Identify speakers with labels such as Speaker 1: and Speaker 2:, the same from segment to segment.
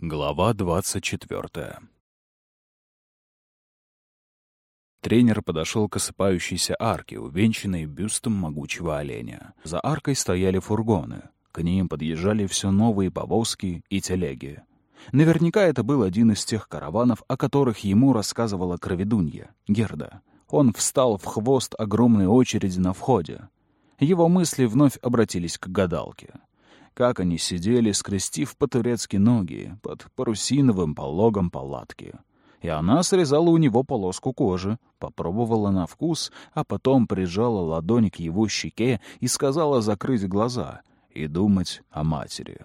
Speaker 1: Глава 24 Тренер подошел к осыпающейся арке, увенчанной бюстом могучего оленя. За аркой стояли фургоны. К ним подъезжали все новые повозки и телеги. Наверняка это был один из тех караванов, о которых ему рассказывала кроведунья, Герда. Он встал в хвост огромной очереди на входе. Его мысли вновь обратились к гадалке как они сидели, скрестив по-турецки ноги под парусиновым пологом палатки. И она срезала у него полоску кожи, попробовала на вкус, а потом прижала ладонь к его щеке и сказала закрыть глаза и думать о матери.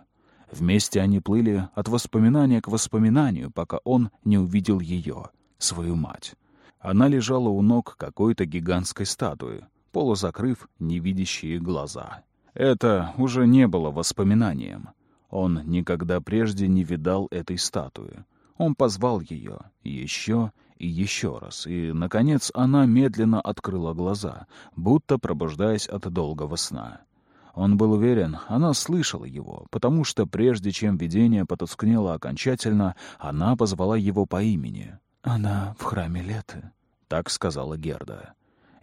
Speaker 1: Вместе они плыли от воспоминания к воспоминанию, пока он не увидел ее, свою мать. Она лежала у ног какой-то гигантской статуи, полузакрыв невидящие глаза. Это уже не было воспоминанием. Он никогда прежде не видал этой статуи. Он позвал ее еще и еще раз, и, наконец, она медленно открыла глаза, будто пробуждаясь от долгого сна. Он был уверен, она слышала его, потому что прежде чем видение потускнело окончательно, она позвала его по имени. «Она в храме Леты», — так сказала Герда.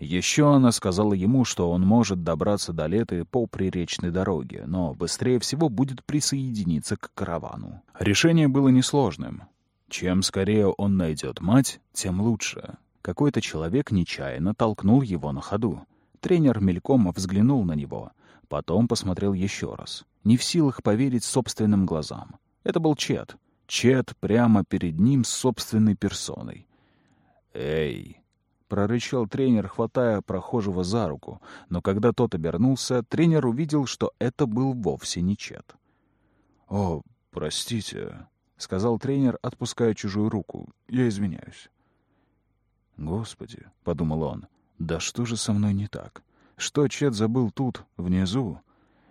Speaker 1: Еще она сказала ему, что он может добраться до Леты по приречной дороге, но быстрее всего будет присоединиться к каравану. Решение было несложным. Чем скорее он найдет мать, тем лучше. Какой-то человек нечаянно толкнул его на ходу. Тренер мельком взглянул на него, потом посмотрел еще раз. Не в силах поверить собственным глазам. Это был Чет. Чет прямо перед ним с собственной персоной. «Эй!» Прорычал тренер, хватая прохожего за руку, но когда тот обернулся, тренер увидел, что это был вовсе не Чет. «О, простите», — сказал тренер, отпуская чужую руку. «Я извиняюсь». «Господи», — подумал он, — «да что же со мной не так? Что Чет забыл тут, внизу?»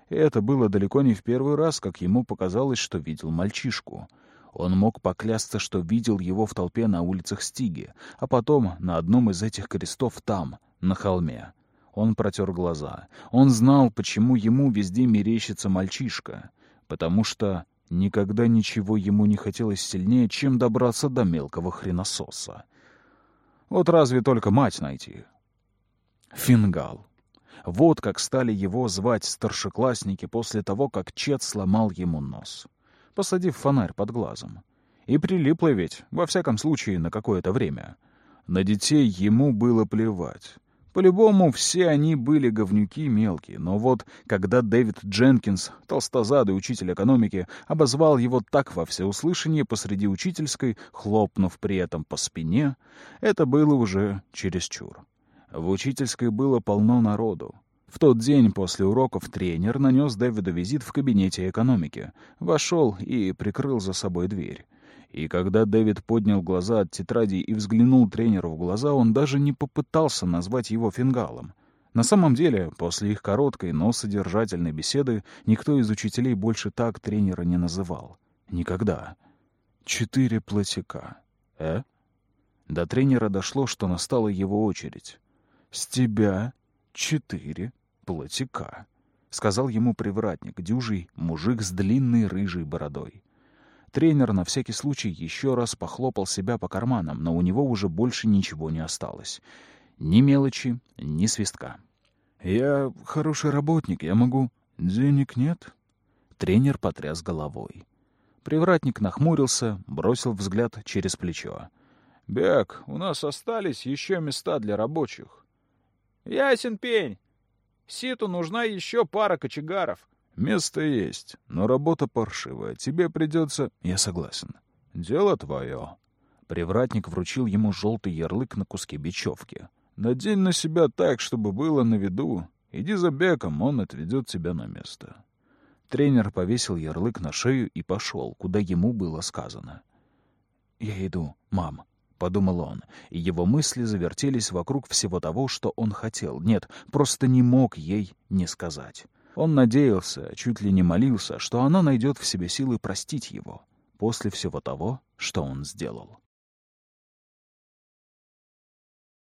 Speaker 1: И это было далеко не в первый раз, как ему показалось, что видел мальчишку — он мог поклясться, что видел его в толпе на улицах Стиги, а потом на одном из этих крестов там, на холме. Он протер глаза. Он знал, почему ему везде мерещится мальчишка. Потому что никогда ничего ему не хотелось сильнее, чем добраться до мелкого хренососа. Вот разве только мать найти. Фингал. Вот как стали его звать старшеклассники после того, как Чет сломал ему нос посадив фонарь под глазом. И прилипло ведь, во всяком случае, на какое-то время. На детей ему было плевать. По-любому, все они были говнюки мелкие, но вот когда Дэвид Дженкинс, толстозадый учитель экономики, обозвал его так во всеуслышание посреди учительской, хлопнув при этом по спине, это было уже чересчур. В учительской было полно народу. В тот день после уроков тренер нанес Дэвиду визит в кабинете экономики, вошел и прикрыл за собой дверь. И когда Дэвид поднял глаза от тетради и взглянул тренеру в глаза, он даже не попытался назвать его фингалом. На самом деле, после их короткой, но содержательной беседы, никто из учителей больше так тренера не называл. Никогда. Четыре платика. Э? До тренера дошло, что настала его очередь. «С тебя четыре платика», — сказал ему привратник, дюжий мужик с длинной рыжей бородой. Тренер на всякий случай еще раз похлопал себя по карманам, но у него уже больше ничего не осталось. Ни мелочи, ни свистка. «Я хороший работник, я могу...» «Денег нет?» Тренер потряс головой. Привратник нахмурился, бросил взгляд через плечо. «Бек, у нас остались еще места для рабочих». «Ясен пень!» Ситу нужна еще пара кочегаров. Место есть, но работа паршивая. Тебе придется... Я согласен. Дело твое. Привратник вручил ему желтый ярлык на куске бечевки. Надень на себя так, чтобы было на виду. Иди за Беком, он отведет тебя на место. Тренер повесил ярлык на шею и пошел, куда ему было сказано. «Я иду, мам», — подумал он, и его мысли завертелись вокруг всего того, что он хотел. Нет, просто не мог ей не сказать. Он надеялся, чуть ли не молился, что она найдет в себе силы простить его после всего того, что он сделал.